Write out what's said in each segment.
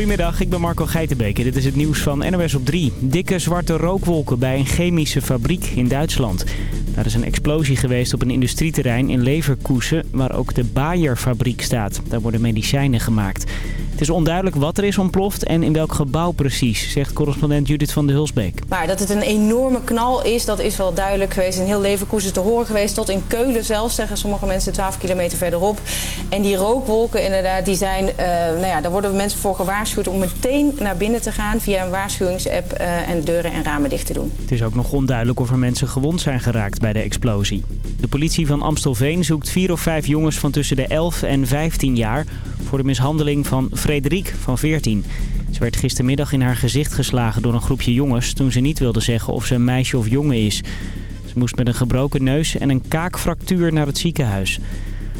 Goedemiddag, ik ben Marco Geitenbeek dit is het nieuws van NOS op 3. Dikke zwarte rookwolken bij een chemische fabriek in Duitsland. Daar is een explosie geweest op een industrieterrein in Leverkusen, waar ook de Bayer-fabriek staat. Daar worden medicijnen gemaakt. Het is onduidelijk wat er is ontploft en in welk gebouw precies, zegt correspondent Judith van de Hulsbeek. Maar dat het een enorme knal is, dat is wel duidelijk geweest. In heel Leverkusen te horen geweest, tot in Keulen zelfs, zeggen sommige mensen 12 kilometer verderop. En die rookwolken inderdaad, die zijn, uh, nou ja, daar worden mensen voor gewaarschuwd om meteen naar binnen te gaan via een waarschuwingsapp uh, en deuren en ramen dicht te doen. Het is ook nog onduidelijk of er mensen gewond zijn geraakt bij de explosie. De politie van Amstelveen zoekt vier of vijf jongens van tussen de 11 en 15 jaar voor de mishandeling van Frederik van 14. Ze werd gistermiddag in haar gezicht geslagen door een groepje jongens toen ze niet wilde zeggen of ze een meisje of jongen is. Ze moest met een gebroken neus en een kaakfractuur naar het ziekenhuis.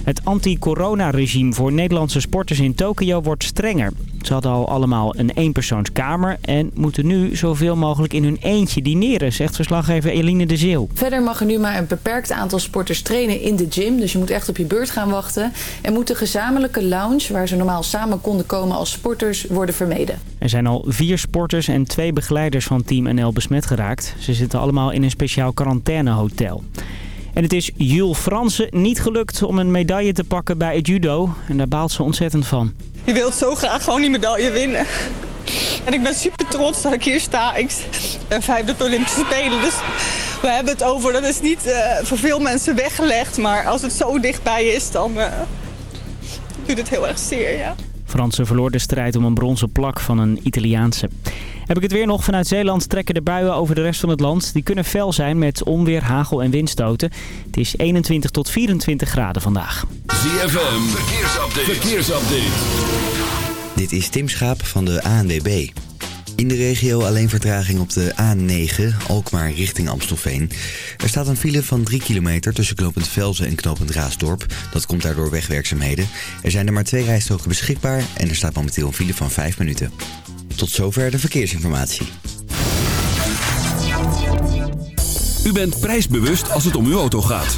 Het anti-corona-regime voor Nederlandse sporters in Tokio wordt strenger. Ze hadden al allemaal een eenpersoonskamer en moeten nu zoveel mogelijk in hun eentje dineren, zegt verslaggever Eline de Zeeuw. Verder mag er nu maar een beperkt aantal sporters trainen in de gym. Dus je moet echt op je beurt gaan wachten. En moet de gezamenlijke lounge, waar ze normaal samen konden komen als sporters, worden vermeden. Er zijn al vier sporters en twee begeleiders van Team NL besmet geraakt. Ze zitten allemaal in een speciaal quarantainehotel. En het is Jules Fransen niet gelukt om een medaille te pakken bij het judo. En daar baalt ze ontzettend van. Je wilt zo graag gewoon die medaille winnen. En ik ben super trots dat ik hier sta. Ik ben vijfde op de Olympische Spelen. Dus we hebben het over, dat is niet uh, voor veel mensen weggelegd. Maar als het zo dichtbij is, dan uh, doet het heel erg zeer, ja. Fransen verloor de strijd om een bronzen plak van een Italiaanse. Heb ik het weer nog. Vanuit Zeeland trekken de buien over de rest van het land. Die kunnen fel zijn met onweer, hagel en windstoten. Het is 21 tot 24 graden vandaag. ZFM, verkeersupdate. verkeersupdate. Dit is Tim Schaap van de ANWB. In de regio alleen vertraging op de A9, Alkmaar richting Amstelveen. Er staat een file van 3 kilometer tussen knooppunt Velzen en knooppunt Raasdorp. Dat komt daardoor wegwerkzaamheden. Er zijn er maar twee rijstroken beschikbaar en er staat momenteel een file van 5 minuten. Tot zover de verkeersinformatie. U bent prijsbewust als het om uw auto gaat.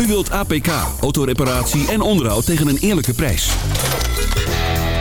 U wilt APK, autoreparatie en onderhoud tegen een eerlijke prijs.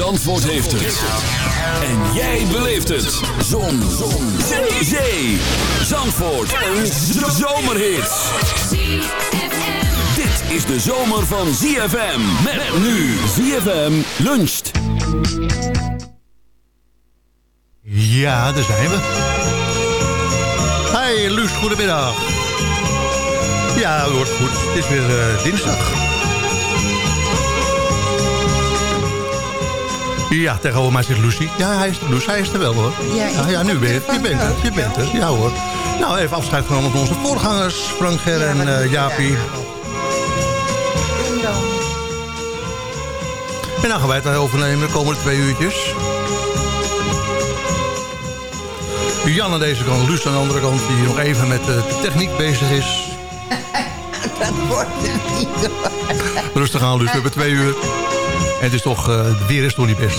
Zandvoort heeft het. En jij beleeft het. Zon. Zon. Zee. Zee. Zandvoort. Een zomerhit. Dit is de zomer van ZFM. Met nu ZFM luncht. Ja, daar zijn we. Hey, Luus, goedemiddag. Ja, hoort goed. Het is weer uh, dinsdag. Ja, tegenover mij zit Lucy. Ja, hij is, Lucy, hij is er wel hoor. Ja, ja, ja nu ben je, bent er. Je bent er, ja hoor. Nou, even afscheid genomen van onze voorgangers. Frank Ger en uh, Jaapie. En dan gaan wij het overnemen de komende twee uurtjes. Jan aan deze kant, Luus aan de andere kant... die nog even met de techniek bezig is. Dat wordt het niet Rustig aan, Luus. We hebben twee uur. En het is toch, uh, het weer is toch niet best.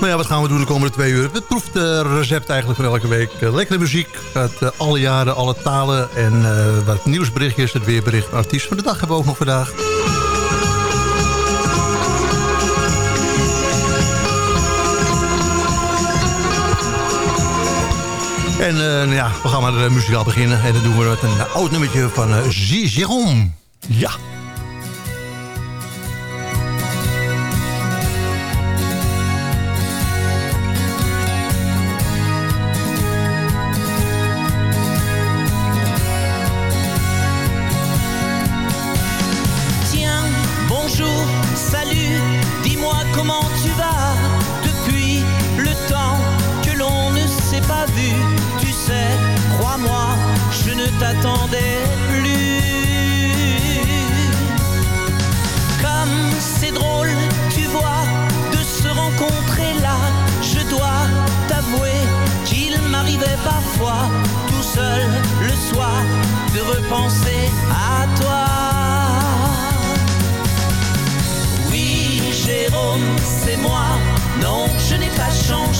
Nou ja, wat gaan we doen de komende twee uur? Het proeft recept eigenlijk van elke week. Uh, lekkere muziek uit uh, alle jaren, alle talen. En uh, wat nieuwsberichtjes, het weerbericht. Artiest van de dag hebben we ook nog vandaag. En uh, ja, we gaan maar de muzikaal beginnen. En dan doen we met een oud nummertje van uh. Ja.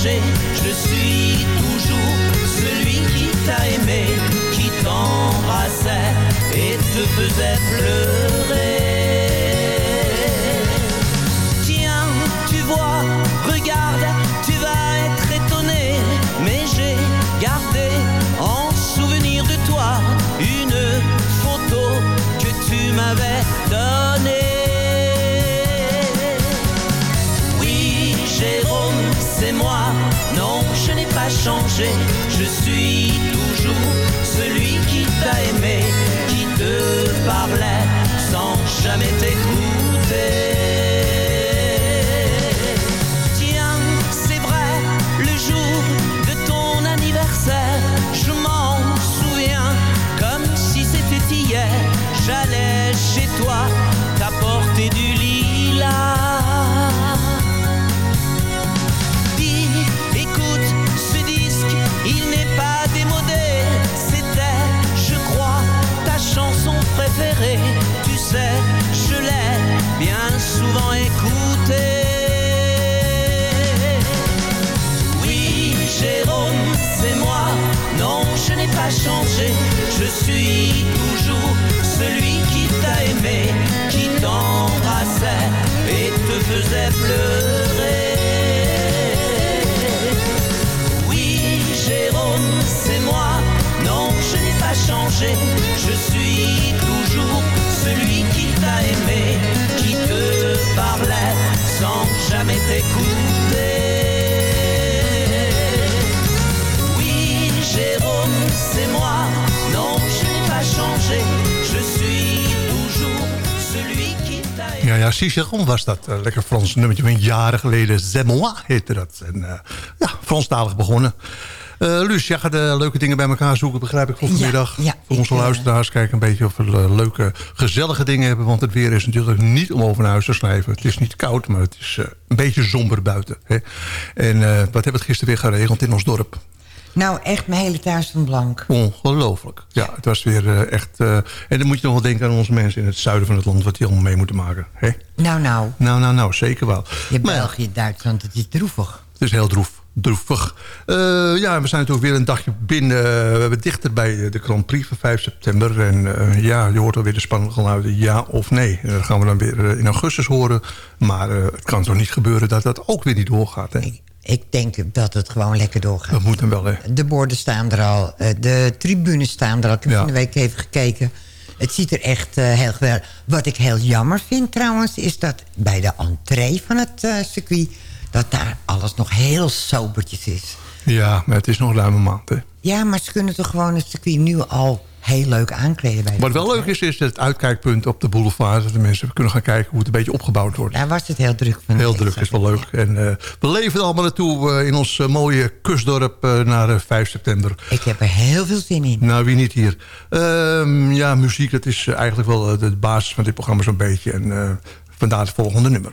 Je suis toujours celui qui t'a aimé, qui t'embrassait et te faisait pleurer. Pas t'écouter. Oui, Jérôme, c'est moi. Non, je n'ai pas changé. Je suis toujours celui qui t'a. Ja, ja, Ciceron was dat. Eh, lekker Frans nummertje jaren geleden. Zemois heette dat. En eh, ja, Franstalig begonnen. Eh Luus, jij gaat eh, leuke dingen bij elkaar zoeken, begrijp ik, voor vanmiddag. ja, voor onze luisteraars. Kijk een beetje of we eh, leuke, gezellige dingen hebben. Want het weer is natuurlijk niet om over naar huis te schrijven. Het is niet koud, maar het is een beetje somber buiten. Hè? En wat hebben we het gisteren weer geregeld in ons dorp? Nou, echt mijn hele thuis van blank. Ongelooflijk. Ja, het was weer echt... en dan moet je nog wel denken aan onze mensen in het zuiden van het land... wat die allemaal mee moeten maken. Hè? Nou, nou. Nou, nou, nou, zeker wel. Je Maar ja, België, Duitsland, het is droevig. Het is heel droef, droevig. Eh, ja, we zijn natuurlijk weer een dagje binnen. We hebben dichter bij de Grand Prix van 5 september. En eh, ja, je hoort alweer de spannende geluiden ja of nee. En dat gaan we dan weer eh, in augustus horen. Maar het kan toch niet gebeuren dat dat ook weer niet doorgaat. Hè? Ik denk dat het gewoon lekker doorgaat. Dat moet dan wel, hè? De borden staan er al. De tribunes staan er al. Ik heb Ja. van de week even gekeken. Het ziet er echt heel geweldig. Wat ik heel jammer vind trouwens... is dat bij de entree van het circuit... dat daar alles nog heel sobertjes is. Ja, maar het is nog ruim een maand, hè? Ja, maar ze kunnen toch gewoon het circuit nu al heel leuk aankleden. Bij Wat wel leuk is, is het uitkijkpunt op de boulevard. Dat de mensen kunnen gaan kijken hoe het een beetje opgebouwd wordt. Daar was het heel druk van. Heel druk, is wel leuk. En eh, we leven er allemaal naartoe eh, in ons eh, mooie kustdorp naar eh, 5 september. Ik heb er heel veel zin in. Nou, wie niet hier? Ehm, ja, muziek, dat is eigenlijk wel de basis van dit programma zo'n beetje. En vandaar het volgende nummer.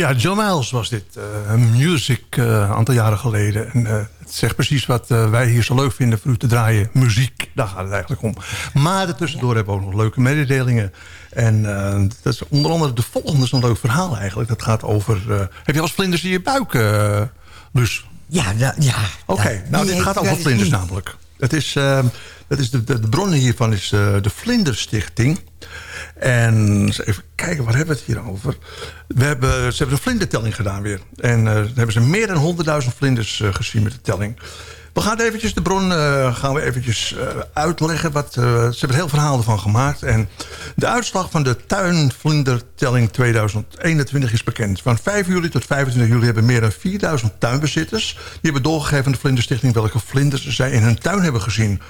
Ja, John Miles was dit. eh, music, eh, een aantal jaren geleden. En, eh, het zegt precies wat eh, wij hier zo leuk vinden voor u te draaien. Muziek, daar gaat het eigenlijk om. Maar ertussendoor hebben we ook nog leuke mededelingen. En eh, dat is onder andere de volgende is een leuk verhaal eigenlijk. Dat gaat over... eh, heb je eens vlinders in je buik, eh Luus? Ja, ja. Oké, nou dit gaat over vlinders namelijk. Het is, eh, het is de, de, de bron hiervan is eh, de Vlinderstichting. En even kijken, waar hebben we het hier over? We hebben, ze hebben een vlindertelling gedaan weer. En dan hebben ze meer dan 100.000 vlinders eh, gezien met de telling. We gaan eventjes de bron eh, gaan we eventjes, eh, uitleggen. Wat, eh, ze hebben heel verhaal ervan gemaakt. En de uitslag van de tuinvlindertelling 2021 is bekend. Van 5 juli tot 25 juli hebben meer dan 4000 tuinbezitters... die hebben doorgegeven aan de Vlinderstichting... welke vlinders zij in hun tuin hebben gezien.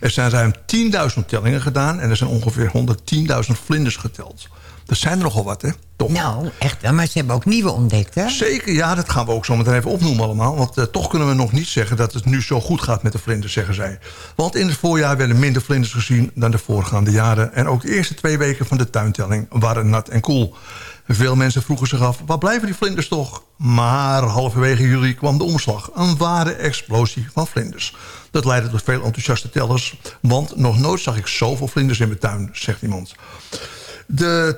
Er zijn ruim 10.000 tellingen gedaan... en er zijn ongeveer 110.000 vlinders geteld. Dat zijn er nogal wat, hè? Toch? Nou, echt. wel, Maar ze hebben ook nieuwe ontdekt, hè? Zeker, ja, dat gaan we ook zo meteen even opnoemen allemaal. Want eh, toch kunnen we nog niet zeggen dat het nu zo goed gaat met de vlinders, zeggen zij. Want in het voorjaar werden minder vlinders gezien dan de voorgaande jaren. En ook de eerste twee weken van de tuintelling waren nat en koel. Veel mensen vroegen zich af, waar blijven die vlinders toch? Maar halverwege juli kwam de omslag. Een ware explosie van vlinders. Dat leidde tot veel enthousiaste tellers. Want nog nooit zag ik zoveel vlinders in mijn tuin, zegt iemand. De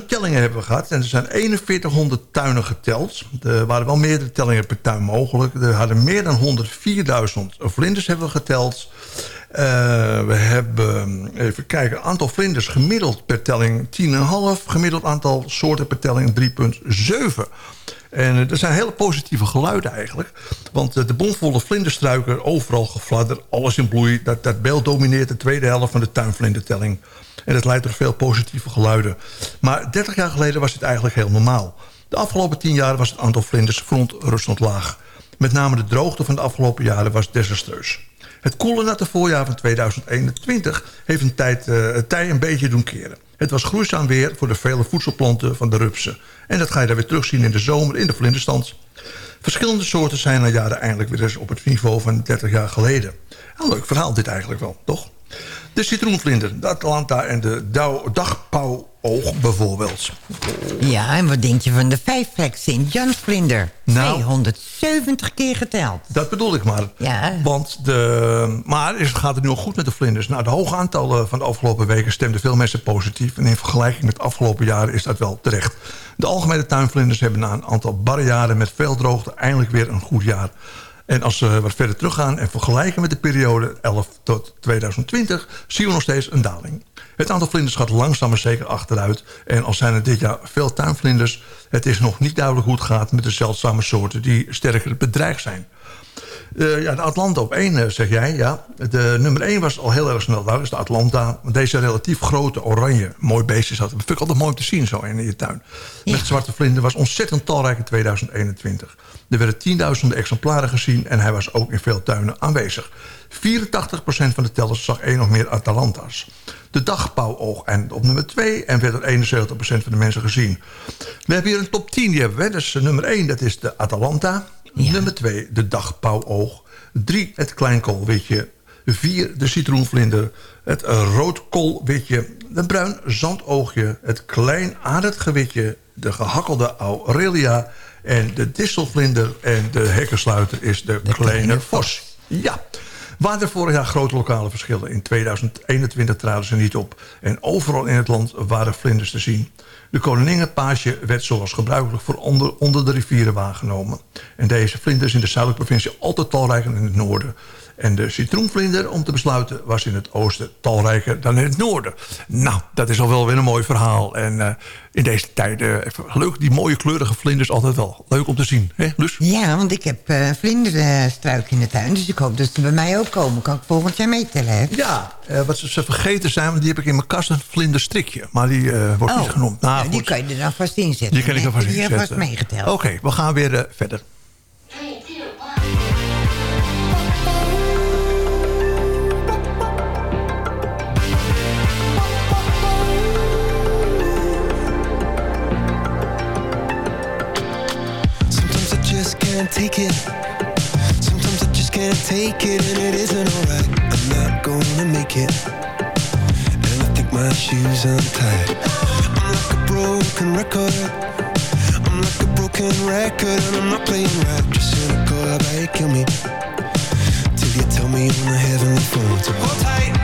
10.000 tellingen hebben we gehad. En er zijn 4100 tuinen geteld. Er waren wel meerdere tellingen per tuin mogelijk. Er hadden meer dan 104.000 vlinders hebben we geteld. Uh, we hebben, even kijken, aantal vlinders gemiddeld per telling 10,5. Gemiddeld aantal soorten per telling 3,7. En er zijn hele positieve geluiden eigenlijk. Want de bomvolle vlinderstruiken, overal gefladder, alles in bloei. Dat, dat beeld domineert de tweede helft van de tuinvlindertelling. En dat leidt tot veel positieve geluiden. Maar 30 jaar geleden was dit eigenlijk heel normaal. De afgelopen 10 jaar was het aantal vlinders verontrustend laag. Met name de droogte van de afgelopen jaren was desastreus. Het koele natte voorjaar van 2021 heeft een tijd, het tij een beetje doen keren. Het was groeizaam weer voor de vele voedselplanten van de rupsen. En dat ga je dan weer terugzien in de zomer in de vlinderstand. Verschillende soorten zijn na jaren eindelijk weer eens op het niveau van 30 jaar geleden. Een leuk verhaal dit eigenlijk wel, toch? De citroenvlinder, de Atlanta en de dagpauwoog bijvoorbeeld. Ja, en wat denk je van de vijfvlek Sint-Jansvlinder? Nou, 270 keer geteld. Dat bedoel ik maar. Ja. Want de, maar is, gaat het nu al goed met de vlinders? Nou, de hoge aantallen van de afgelopen weken stemden veel mensen positief. En in vergelijking met de afgelopen jaren is dat wel terecht. De algemene tuinvlinders hebben na een aantal barre jaren met veel droogte eindelijk weer een goed jaar. En als we wat verder teruggaan en vergelijken met de periode 11 tot 2020... zien we nog steeds een daling. Het aantal vlinders gaat langzaam maar zeker achteruit. En al zijn er dit jaar veel tuinvlinders... het is nog niet duidelijk hoe het gaat met de zeldzame soorten... die sterker bedreigd zijn. Uh, ja, de Atlanta op één, uh, zeg jij. Ja. De nummer één was al heel erg snel daar. is de Atlanta. Deze relatief grote, oranje, mooi beestje zat. Dat vind ik altijd mooi om te zien zo in je tuin. Met zwarte vlinder was ontzettend talrijk in 2021. Er werden tienduizenden exemplaren gezien... en hij was ook in veel tuinen aanwezig. 84% van de tellers zag één of meer Atalanta's. De dagpauwoog en op nummer 2 en werd er 71% van de mensen gezien. We hebben hier een top 10, die hebben we. Dus nummer 1, dat is de Atalanta. Ja. Nummer 2, de dagpauwoog. 3, het kleinkoolwitje. 4, de citroenvlinder. Het roodkoolwitje. De bruin zandoogje. Het klein aardgetgewitje. De gehakkelde aurelia. En de distelvlinder en de hekkensluiter is de, de kleine, kleine vos. Ja. Waren er vorig jaar grote lokale verschillen. In 2021 traden ze niet op. En overal in het land waren vlinders te zien. De koninginnepaasje werd zoals gebruikelijk voor onder, onder de rivieren waargenomen. En deze vlinders in de zuidelijke provincie altijd talrijker in het noorden. En de citroenvlinder, om te besluiten, was in het oosten talrijker dan in het noorden. Nou, dat is al wel weer een mooi verhaal. En uh, in deze tijden, even leuk, die mooie kleurige vlinders altijd wel. Leuk om te zien, hè Lus? Ja, want ik heb uh, vlinderstruik in de tuin. Dus ik hoop dat ze bij mij ook komen. Kan ik volgend jaar meetellen, hè? Ja, uh, wat ze, ze, vergeten zijn, want die heb ik in mijn kast een vlinderstrikje. Maar die wordt oh, niet genoemd. Nou, nou die kan je er dan vast inzetten. Die kan ik er vast inzetten. Die heb vast meegeteld. Oké, okay, we gaan weer verder. Can't take it. Sometimes I just can't take it And it isn't alright. I'm not gonna make it. And I think my shoes untied. I'm like a broken record. I'm like a broken record And I'm not playing right. Just cynical, about you kill me. Till you tell me on the heavenly phone. So hold tight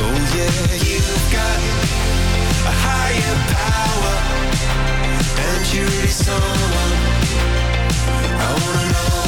Oh yeah, you've got a higher power. And you're really someone I wanna know.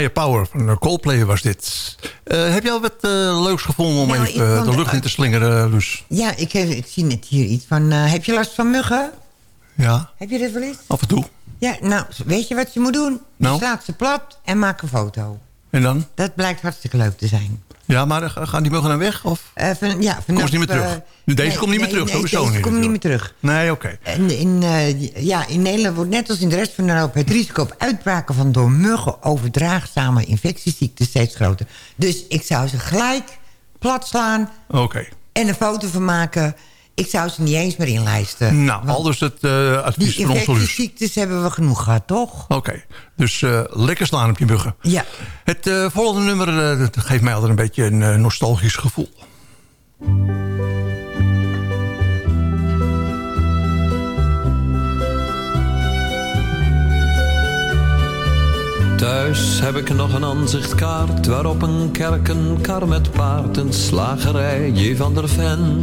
Higher Power van eh, Coldplay was dit. Eh, heb je al wat eh, leuks gevonden om Nou, even de lucht in te slingeren, Luus? Ja, ik, heb, ik zie net hier iets van... heb je last van muggen? Ja, Heb je dit wel eens? af en toe. Ja, nou, weet je wat je moet doen? Nou? Slaat ze plat en maak een foto. En dan? Dat blijkt hartstikke leuk te zijn. Ja, maar eh, gaan die muggen dan weg? Of? Eh, van, ja, ze niet meer vanaf, terug? eh, Deze nee, komt niet meer terug, nee, sowieso deze niet. komt niet meer terug. Nee, oké. In, eh, ja, in Nederland wordt net als in de rest van Europa... het risico op uitbraken van door muggen overdraagzame infectieziekten steeds groter. Dus ik zou ze gelijk plat slaan Oké. en een foto van maken. Ik zou ze niet eens meer inlijsten. Nou, al dus het eh, advies Die van ons Luus. infectieziektes hebben we genoeg gehad, toch? Oké, dus eh, lekker slaan op je muggen. Ja. Het eh, volgende nummer dat geeft mij altijd een beetje een nostalgisch gevoel. Thuis heb ik nog een aanzichtkaart waarop een kerk, een kar met paard, een slagerij, J. van der Ven.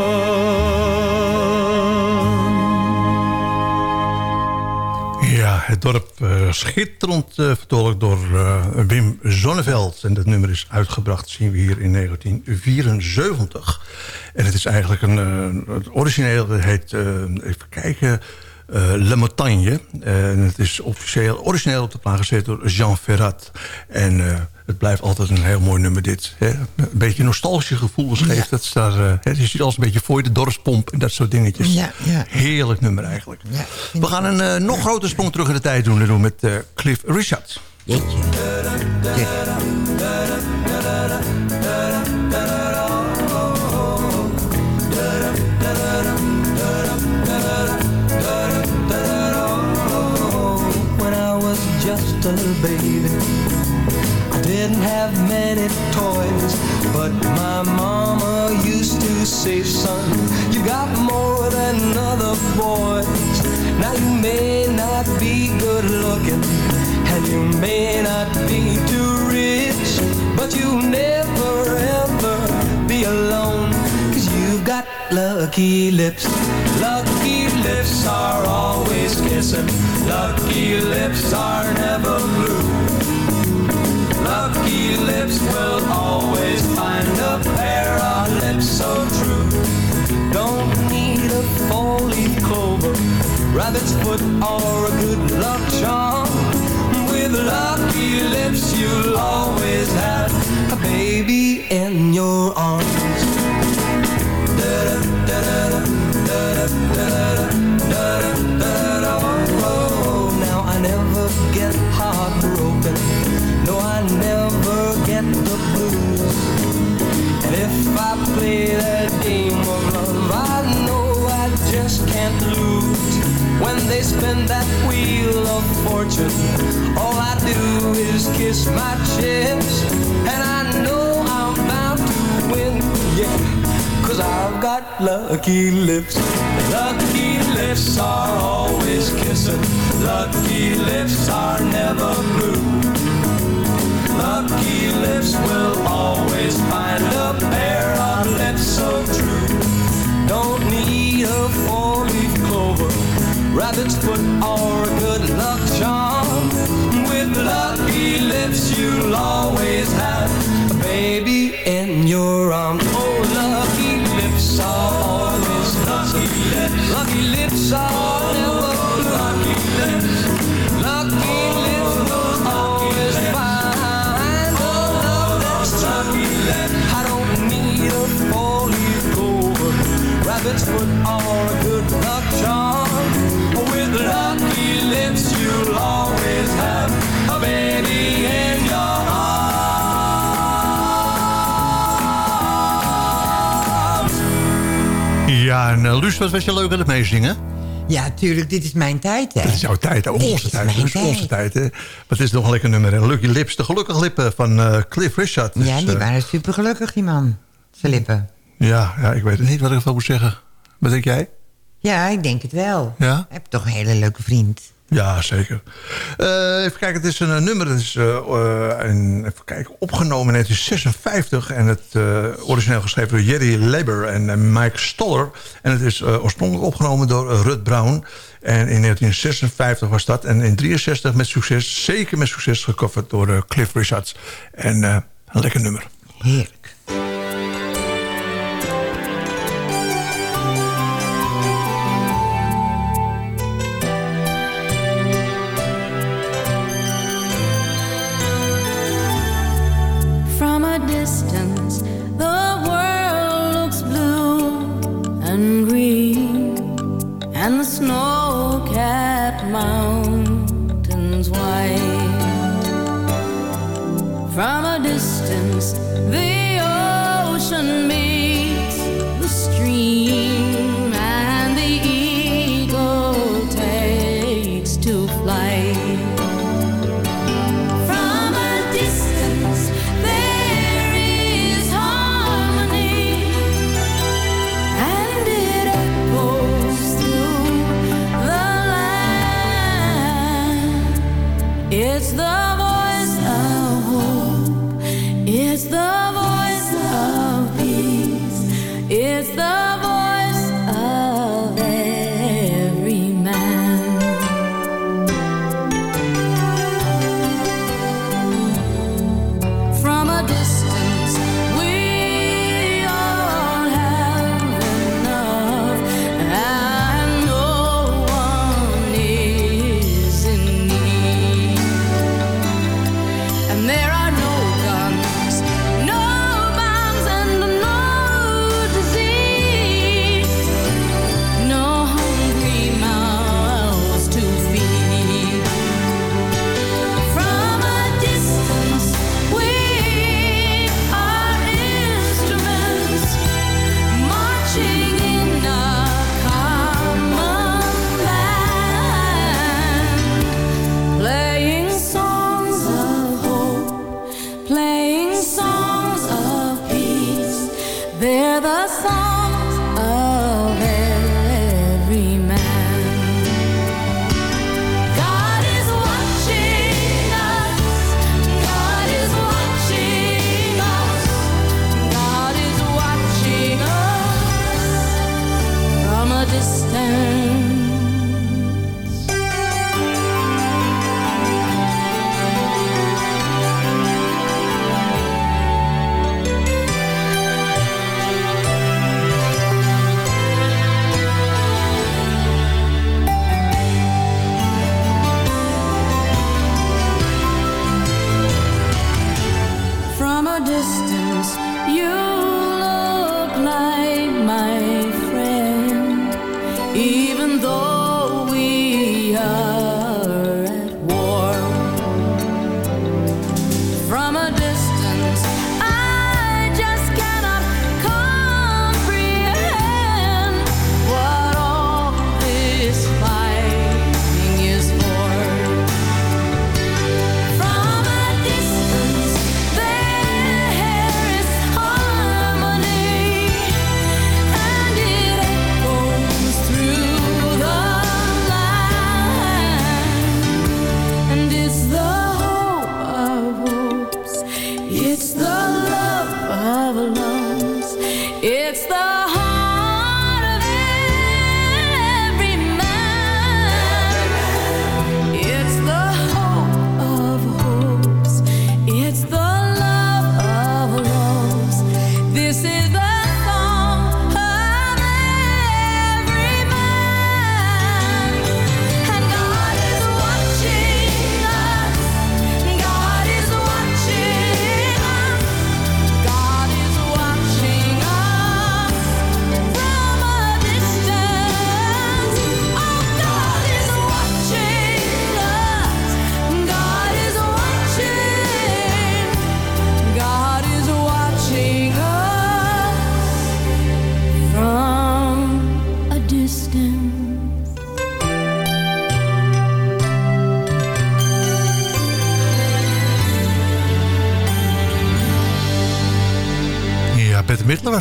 Schitterend uh, vertolkt door uh, Wim Zonneveld. En dat nummer is uitgebracht, zien we hier in 1974. En het is eigenlijk een... het origineel heet, even kijken... Le Montagne. En het is officieel origineel op de plaat gezet door Jean Ferrat. En het blijft altijd een heel mooi nummer dit. Hè? Een beetje nostalgische gevoelens geeft ja. het. Daar, uh, je ziet als een beetje voor je de dorpspomp en dat soort dingetjes. Ja, ja. Heerlijk nummer eigenlijk. We gaan een uh, nog grotere sprong terug in de tijd doen. doen met uh, Cliff Richard. Jeetje. When I was just a baby didn't have many toys, but my mama used to say, son, you got more than other boys. Now you may not be good looking, and you may not be too rich, but you'll never ever be alone, cause you've got lucky lips. Lucky lips are always kissing, lucky lips are never blue. Lucky lips will always find a pair of lips so true. Don't need a four-leaf clover, rabbit's foot, or a good luck charm. Spin that wheel of fortune, all I do is kiss my chips. And I know I'm bound to win, yeah. Cause I've got lucky lips. Lucky lips are always kissing. Lucky lips are never blue. Lucky lips will always find a pair of lips so true. Don't need a clover, rabbit's foot, or a good luck charm. With lucky lips, you'll always have a baby in your arms. Oh, lucky lips are always lucky lips. Lucky lips are never lucky lips. Lucky lips will always find a love that's lucky. I don't need a four-leaf clover, rabbit's foot, or a good luck charm. You'll always have a baby in your arms. Ja, en uh, Luus, wat was je leuk aan het meezingen? Ja, tuurlijk, dit is mijn tijd, hè. Dit is jouw tijd, hè? Onze tijd. is tijd. onze tijd, hè? Maar het is nog een lekker nummer, hè? Lucky Lips, de gelukkige lippen van eh, Cliff Richard. Ja, Dus, die eh, waren super gelukkig, die man. Zijn lippen. ja, ja, ik weet het niet wat ik ervan moet zeggen. Wat denk jij? Ja, ik denk het wel. Ja? Ik heb toch een hele leuke vriend. Ja, zeker. Eh, even kijken, het is een eh, nummer, dat is eh, even kijken, opgenomen in 1956. En het eh, origineel geschreven door Jerry Leber en Mike Stoller. En het is oorspronkelijk opgenomen door Rut Brown. En in 1956 was dat. En in 63 met succes, zeker met succes, gecoverd door Cliff Richards. En een lekker nummer. Heerlijk.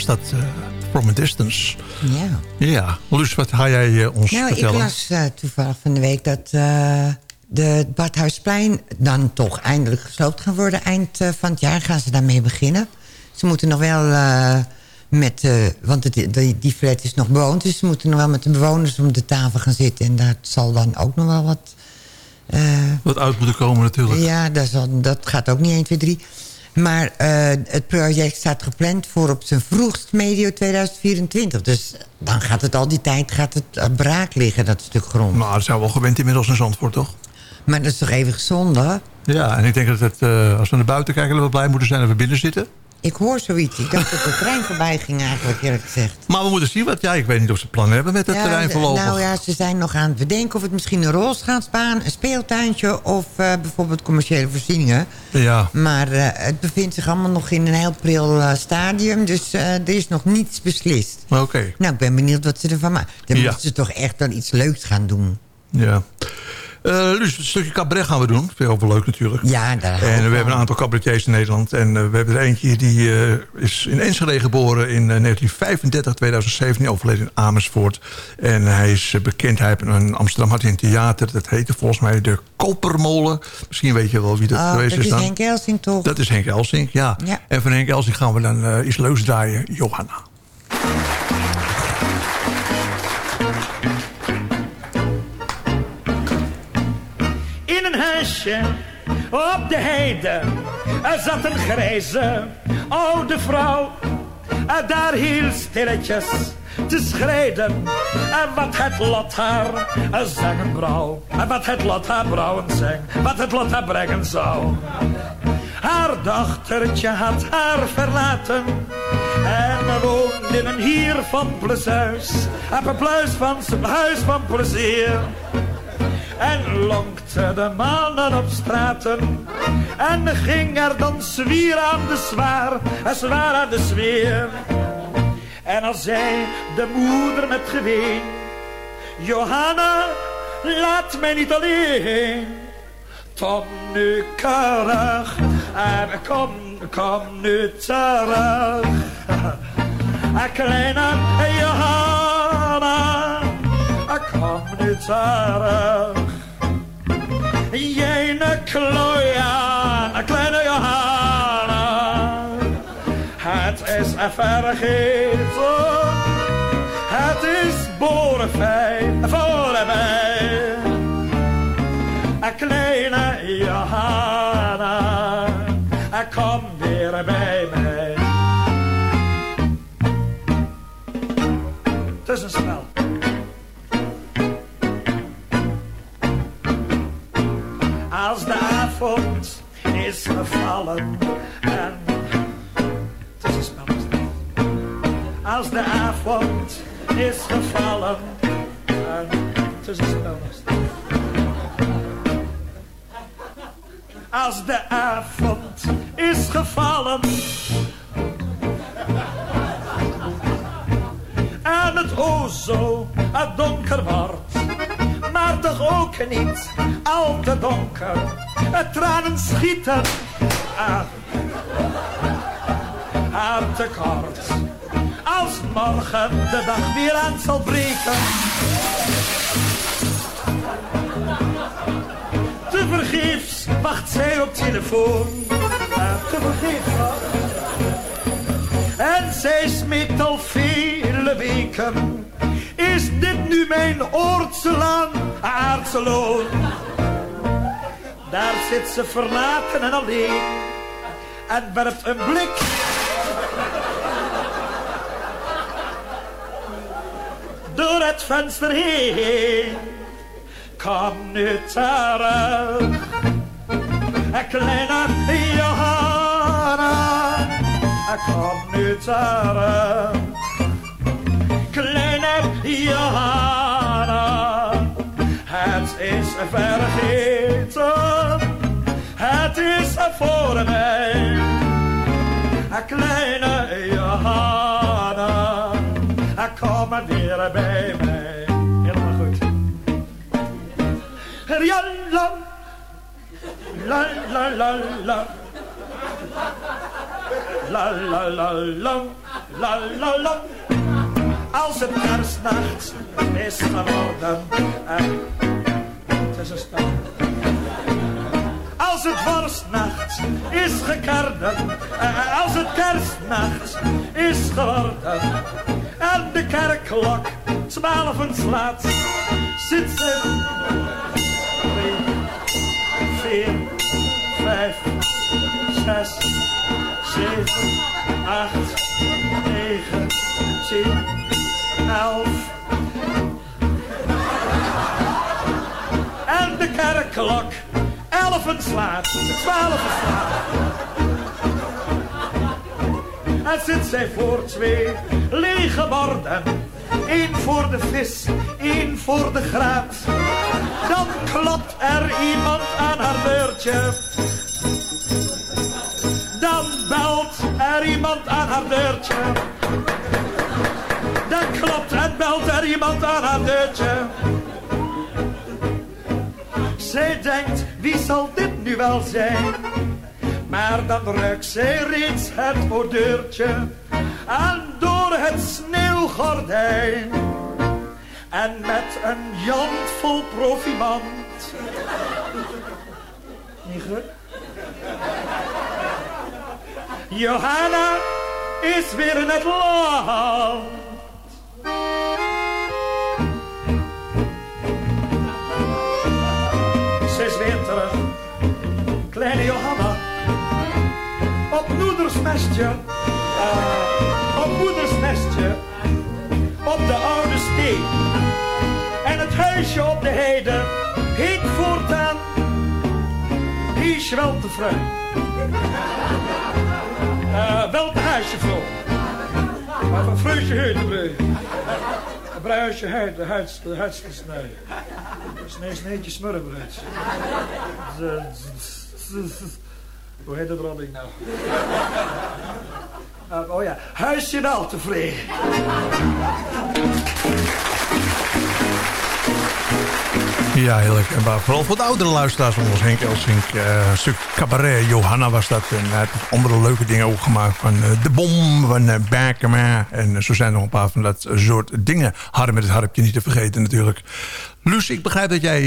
Was dat. eh, from a distance. Ja. Ja. Luus, wat ga jij eh, ons Nou, ik vertellen? las eh, toevallig van de week dat de het Badhuisplein dan toch eindelijk gesloopt gaan worden. Eind van het jaar gaan ze daarmee beginnen. Ze moeten nog wel met, want het, die, die flat is nog bewoond, dus ze moeten nog wel met de bewoners om de tafel gaan zitten. En daar zal dan ook nog wel wat... Wat uit moeten komen natuurlijk. ja, dat, zal, dat gaat ook niet 1, 2, 3. Maar eh, het project staat gepland voor op zijn vroegst medio 2024. Dus dan gaat het al die tijd gaat het braak liggen, dat stuk grond. Maar dat zou wel gewend inmiddels in Zandvoort, toch? Maar dat is toch even zonde? Ja, en ik denk dat het, eh, als we naar buiten kijken... dat we blij moeten zijn dat we binnen zitten. Ik hoor zoiets. Ik dacht dat de trein voorbij ging eigenlijk, eerlijk gezegd. Maar we moeten zien wat... Ja, ik weet niet of ze plannen hebben met het Ja, terrein voorlopig. Nou ja, ze zijn nog aan het bedenken of het misschien een rolschaatsbaan, een speeltuintje of eh, bijvoorbeeld commerciële voorzieningen. Ja. Maar eh, het bevindt zich allemaal nog in een heel pril eh, stadium, dus er is nog niets beslist. Oké. Nou, ik ben benieuwd wat ze ervan maken. Dan Ja. moeten ze toch echt dan iets leuks gaan doen. Ja. Eh Luus, een stukje cabaret gaan we doen. Vind je ook wel leuk natuurlijk. Ja, daar En we hebben een aantal cabaretiers in Nederland. En eh, we hebben er eentje die eh, is in Enschede geboren in eh, 1935, 2017. Overleden in Amersfoort. En hij is bekend. Hij heeft in Amsterdam had hij een theater. Dat heette volgens mij de Kopermolen. Misschien weet je wel wie dat Oh, geweest dat is is dan. Henk Elsing toch? Dat is Henk Elsing, ja. Ja. En van Henk Elsing gaan we dan iets leuks draaien. Johanna. Op de heide zat een grijze oude vrouw. En daar hield stilletjes te schreden. En wat het lot haar zeggen brouw. En wat het lot haar brouwen zeng. Wat het lot haar brengen zou. Haar dochtertje had haar verlaten. En woonde in een hier van plezuis. Op een pluis van zijn huis van plezier. En lonkte de mannen op straten. En ging er dan zwier aan de zwaar. En zwaar aan de sfeer. En als zei de moeder met geween. Johanna, laat mij niet alleen. Tom nu keurig. En kom, kom nu terug. Kleine Johanna. Kom nu terug. Jene kloja, kleine Johanna. Het is vergeten. Het is borenfeit voor mij. Een kleine Johanna. Kom weer bij mij. Het is een spel. Is gevallen en het is? Als de avond is gevallen en het is een spel. is het? Als de avond is gevallen en het o het donker wordt maar toch ook niet al te donker. Het tranen schieten aan haar tekort. Als morgen de dag weer aan zal breken. Te vergeefs wacht zij op telefoon. Te vergeefs. En zij smeekt al vele weken. Is dit nu mijn oortse laan, aardse loon? Daar zit ze verlaten en alleen. En werpt een blik. Door het venster heen. Kom nu terug. Kleine Johanna. Kom nu terug Johanna. Het is vergeten, het is voor mij. Kleine Johanna, kom maar weer bij mij. Helemaal goed. La, la, la, la, la. La, la, la, la, la, la, la. Als het kerstnacht is geworden. En het is een. Als het vorstnacht is gekerden. eh, Als het kerstnacht is geworden. En de kerkklok twaalfen slaat. Zit ze. Drie, vier, vijf, zes, zeven, acht, negen, tien En de kerkklok, elfen slaat, twaalf slaat. En zit zij voor twee lege borden. Eén voor de vis, één voor de graat. Dan klopt er iemand aan haar deurtje. Dan belt er iemand aan haar deurtje. Dan klopt en belt er iemand aan haar deurtje. Zij denkt, wie zal dit nu wel zijn? Maar dan ruikt zij reeds het oordeurtje aan door het sneeuwgordijn. En met een jand vol profimant. Niet goed? Johanna is weer in het land. Op moeders nestje, eh, op moeders nestje, op de oude steen. En het huisje op de heide heet voortaan Hies wel. Uh, huisje vrouw. Maar van vreusje heide Een bruisje huid, de huid, de huid te snijden. Snee, sneetje smurrenbruid. Hoe heet dat Robbing nou? Uh, oh ja, huisje wel tevreden. Ja, heerlijk. En waar vooral voor de oudere luisteraars zoals Henk Elsink. eh, een stuk cabaret, Johanna was dat. En hij heeft andere leuke dingen ook gemaakt. Van eh, De Bom, van uh, Berkema. En zo zijn er nog een paar van dat soort dingen. Harm met het harpje niet te vergeten natuurlijk. Luus, ik begrijp dat jij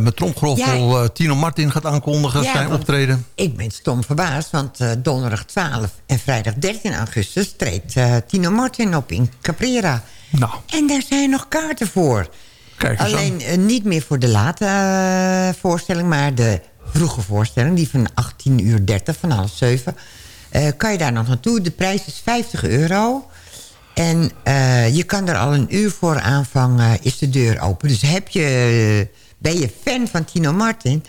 met tromgeroffel eh, Tino Martin gaat aankondigen. Ja, zijn optreden. Ik ben stom verbaasd, want donderdag 12 en vrijdag 13 augustus... treedt Tino Martin op in Caprera. Nou. En daar zijn nog kaarten voor. Kijk Alleen eh, niet meer voor de late eh, voorstelling, maar de vroege voorstelling... die van 18 uur 30, van half 7... eh, kan je daar nog naartoe. De prijs is 50 euro... En je kan er al een uur voor aanvangen, is de deur open. Dus heb je, ben je fan van Tino Martin,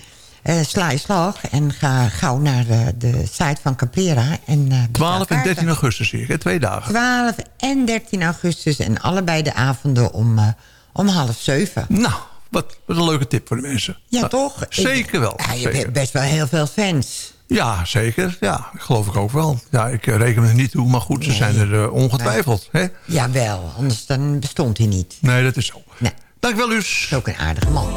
sla je slag en ga gauw naar de, de site van Caprera. En, eh, bestel 12 en kaarten. 13 augustus zie ik, hè? twee dagen. 12 en 13 augustus en allebei de avonden om, om half zeven. Nou, wat, wat een leuke tip voor de mensen. Ja, Nou, toch? Zeker wel. Ja, je zeker. hebt best wel heel veel fans. Ja, zeker. Ja, geloof ik ook wel. Ja, ik eh, reken er niet toe, maar goed, ze zijn er eh, ongetwijfeld. Hè? Jawel, anders dan bestond hij niet. Nee, dat is zo. Nee. Dankjewel, Luus. Ook een aardige man.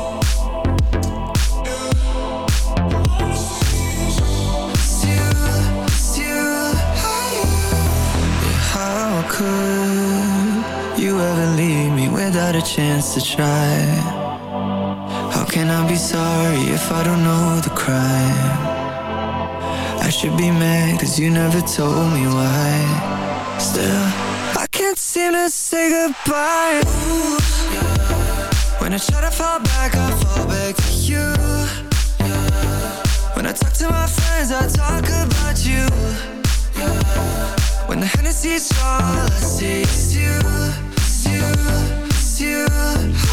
How could you ever leave me without a chance to try? How can I be sorry if I don't know the crime? I should be mad cause you never told me why. Still, I can't seem to say goodbye. Ooh, yeah. When I try to fall back, I fall back to you. Yeah. When I talk to my friends, I talk about you. Yeah. When the Hennessy's all I see is you, you, you.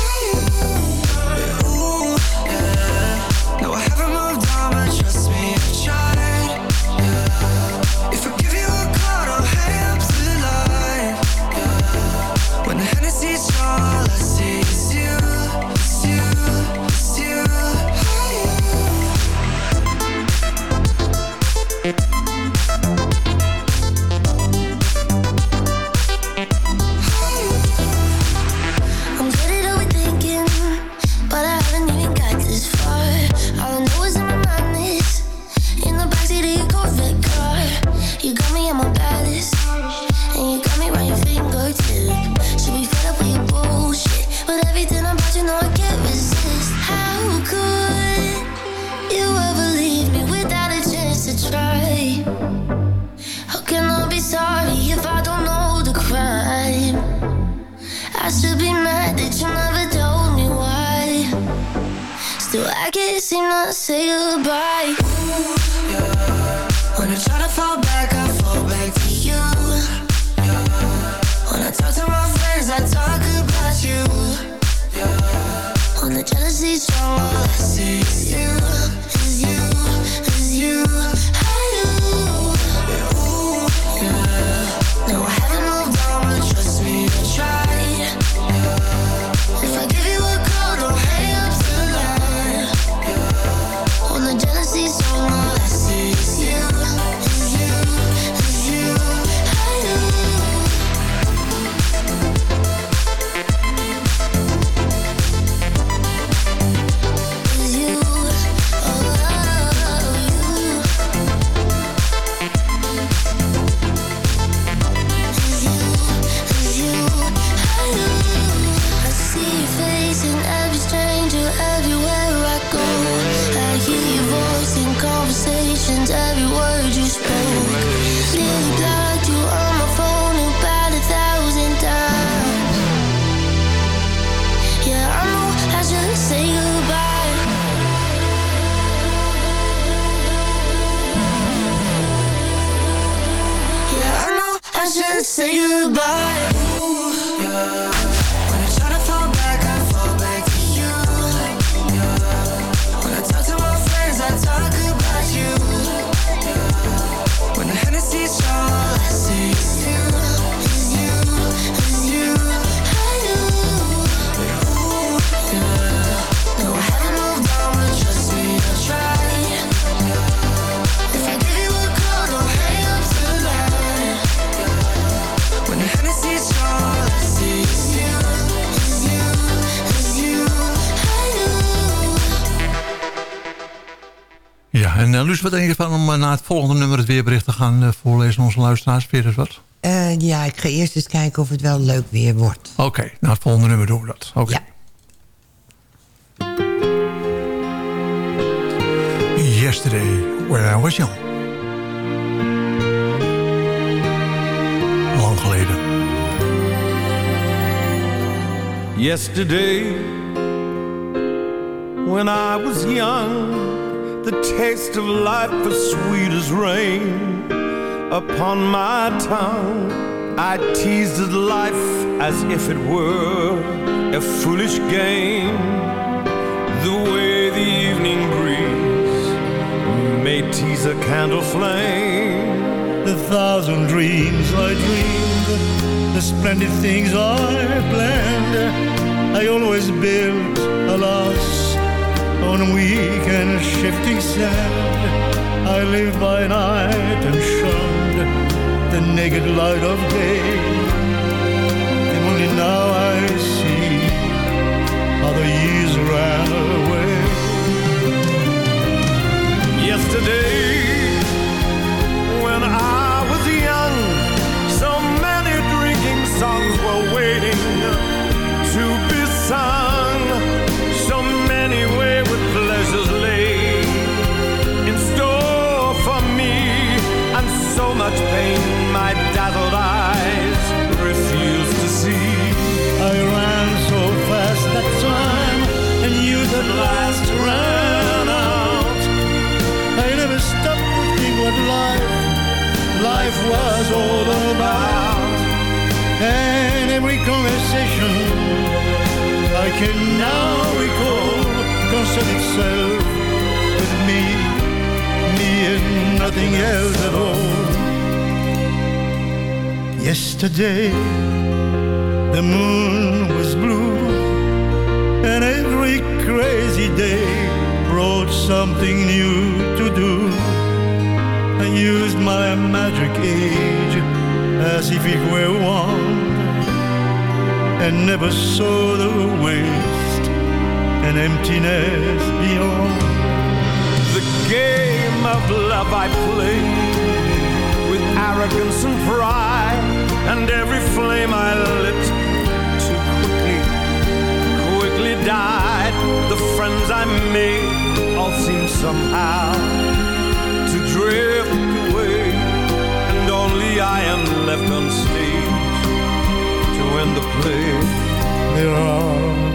Seem to say goodbye. When I try to fall back, I fall back to you. When I talk to my friends, I talk about you. When the jealousy's strong, I see wat denk je van om uh, na het volgende nummer het weerbericht te gaan uh, voorlezen aan onze luisteraars? Vind je dat wat? Eh, ja, ik ga eerst eens kijken of het wel leuk weer wordt. Oké, na het volgende nummer doen we dat. Oké. Yesterday, when I was young. Lang geleden. Yesterday, when I was young, the taste of life was sweet as rain upon my tongue. I teased at life as if it were a foolish game. The way the evening breeze may tease a candle flame. The thousand dreams I dreamed, the splendid things I planned. I always built, alas, on weak and shifting sand. I lived by night and shunned the naked light of day. And only now I see how the years ran away. Yesterday, when I itself with me, me and nothing else at all. Yesterday the moon was blue and every crazy day brought something new to do. I used my magic age as if it were one and never saw the waste and emptiness beyond. The game of love I play with arrogance and pride, and every flame I lit too quickly, quickly died. The friends I made all seem somehow to drift away, and only I am left on stage to end the play. There are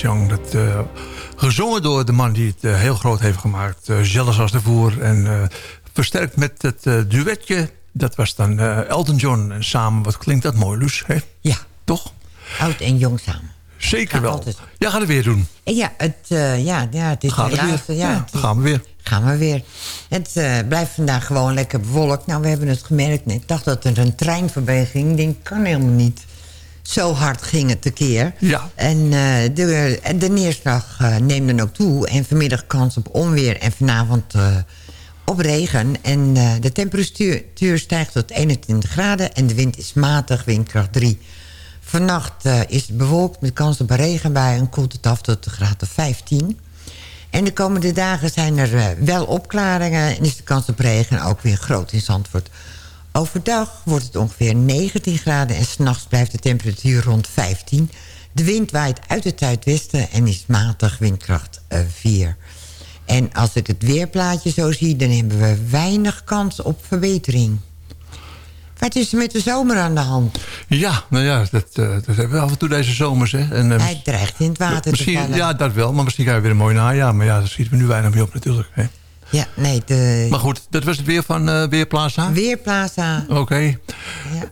Young. Dat, eh, gezongen door de man die het eh, heel groot heeft gemaakt. Uh, Jealous als de voer. En eh, versterkt met het eh, duetje. Dat was dan eh, Elton John. En samen, wat klinkt dat mooi, Luus? Hè? Ja. Toch? Oud en jong samen. Zeker wel. Ja, gaan we weer doen. En ja, het, eh, ja, ja, het is Gaan helaas... weer. Ja, Ja, het gaan we weer. Gaan we weer. Het eh, blijft vandaag gewoon lekker bewolkt. Nou, we hebben het gemerkt. Ik dacht dat er een trein voorbij ging. Ik denk, kan helemaal niet. Zo hard ging het tekeer. Ja. En eh, de, en de neerslag eh, neemt dan ook toe. En vanmiddag kans op onweer. En vanavond eh, op regen. En de temperatuur stijgt tot 21 graden. En de wind is matig, windkracht 3. Vannacht is het bewolkt met kans op een regenbui... en koelt het af tot de graad of 15. En de komende dagen zijn er wel opklaringen... en is de kans op regen ook weer groot in Zandvoort. Overdag wordt het ongeveer 19 graden... en s'nachts blijft de temperatuur rond 15. De wind waait uit het zuidwesten en is matig windkracht eh, 4. En als ik het weerplaatje zo zie... dan hebben we weinig kans op verbetering. Wat is er met de zomer aan de hand? Ja, nou ja, dat, eh, dat hebben we af en toe deze zomers. Hè. En, eh, Hij dreigt in het water te misschien, vallen. Ja, dat wel. Maar misschien krijgen we weer een mooi najaar. Maar ja, daar schieten we nu weinig mee op natuurlijk. Hè. Ja, nee, de... Maar goed, dat was het weer van eh Weerplaza? Weerplaza. Oké.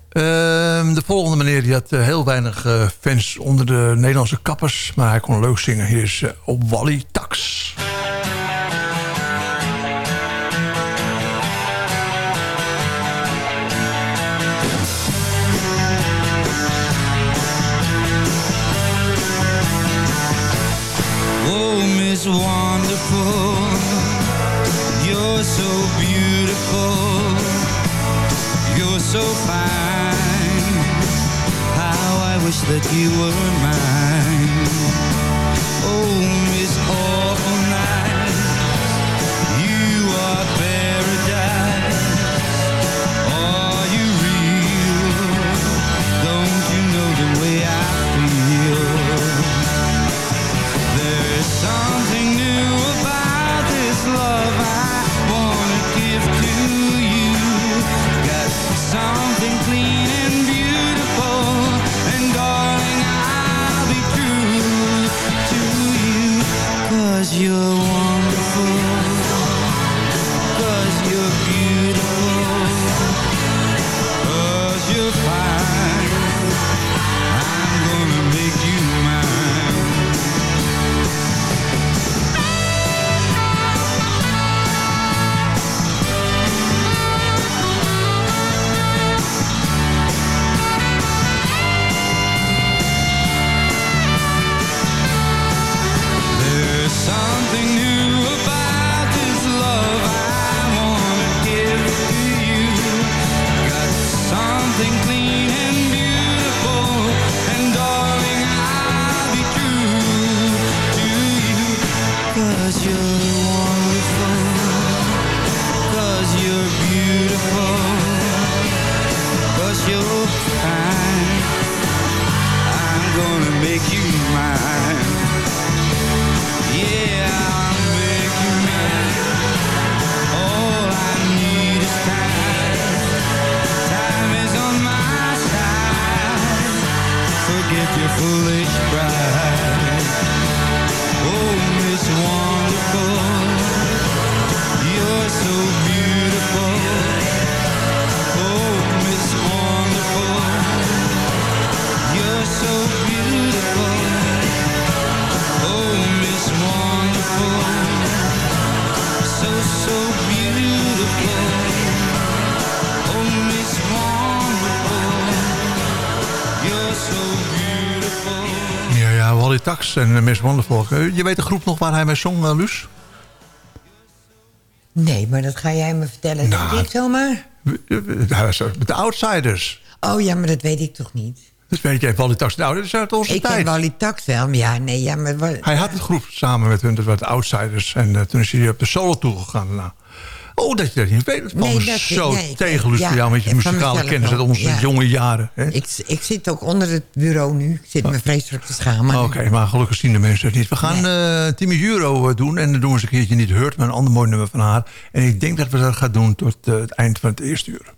Ehm, de volgende meneer die had eh, heel weinig eh, fans onder de Nederlandse kappers. Maar hij kon leuk zingen. Hier is op Wally Tax. En Miss Wonderful. Eh, Je weet de groep nog waar hij mee zong, eh, Luus? Nee, maar dat ga jij me vertellen. Nou, ik zomaar. Eh, Met de Outsiders. Oh ja, maar dat weet ik toch niet. Dus weet je, Wally Tax, nou, dat is uit onze ik tijd. ken Wally Tax wel, maar ja, nee, ja, maar... Hij had het groep samen met hun, dat waren de Outsiders. En toen is hij op de solo toegegaan daarna. Oh, dat je dat niet weet. Nee, dat- zo nee, tegen, ja, jou met je muzikale kennis uit onze ja. jonge jaren. Hè? Ik, ik zit ook onder het bureau nu. Ik zit me vreselijk te schamen. Oké, maar gelukkig zien de mensen het niet. We gaan eh Timmy Juro eh, doen. En dan doen we eens een keertje niet Hurt, maar een ander mooi nummer van haar. En ik denk dat we dat gaan doen tot eh, het eind van het eerste uur.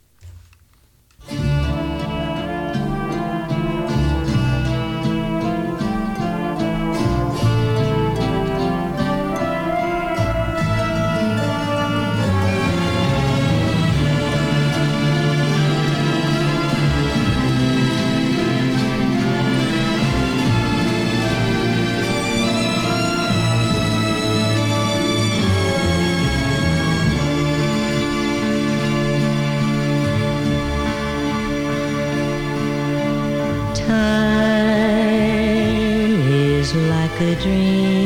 Is like a dream,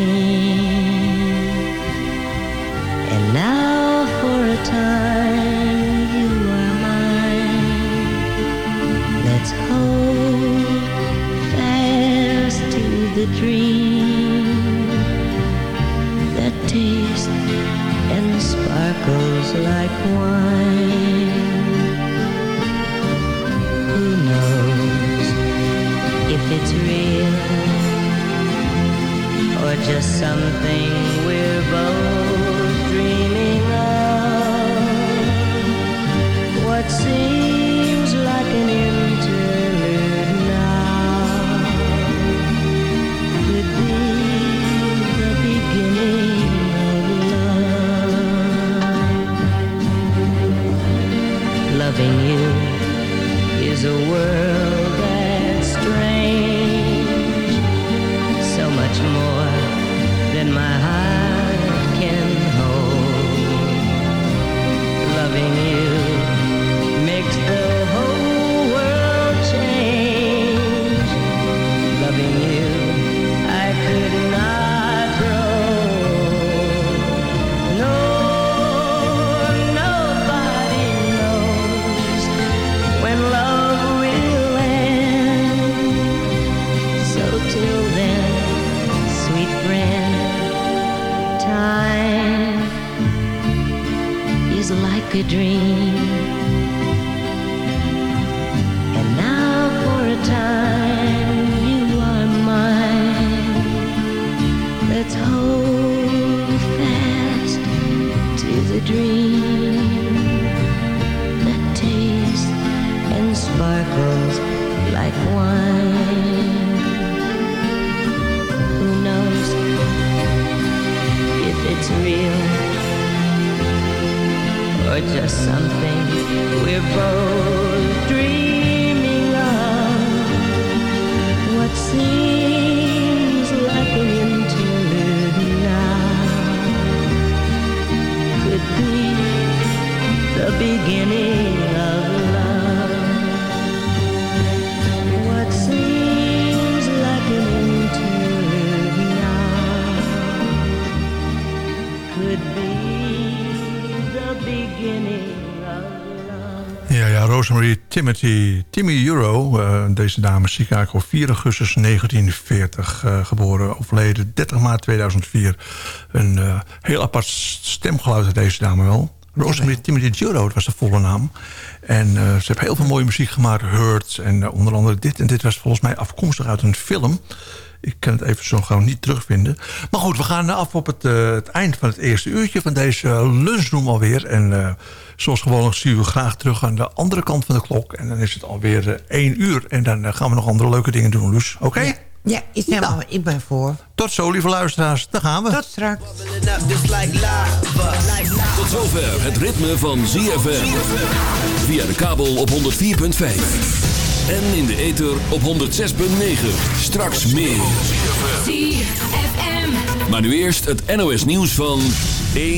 Timothy, Timmy Euro. eh, deze dame is Chicago, 4 augustus 1940 eh, geboren. Overleden 30 maart 2004. Een eh, heel apart stemgeluid had deze dame wel. Rosemary Timothy dat was de volle naam. En eh, ze heeft heel veel mooie muziek gemaakt. Hurts en eh, onder andere dit. En dit was volgens mij afkomstig uit een film. Ik kan het even zo gauw niet terugvinden. Maar goed, we gaan af op het, eh, het eind van het eerste uurtje van deze lunchroom alweer. En zoals gewoonlijk zien we graag terug aan de andere kant van de klok. En dan is het alweer één uur. En dan gaan we nog andere leuke dingen doen, Luus. Oké? Ja, ja is helemaal, ik ben voor. Tot zo, lieve luisteraars. Daar gaan we. Tot straks. Tot zover het ritme van ZFM. Via de kabel op 104.5. En in de ether op 106.9. Straks meer. Maar nu eerst het NOS nieuws van 1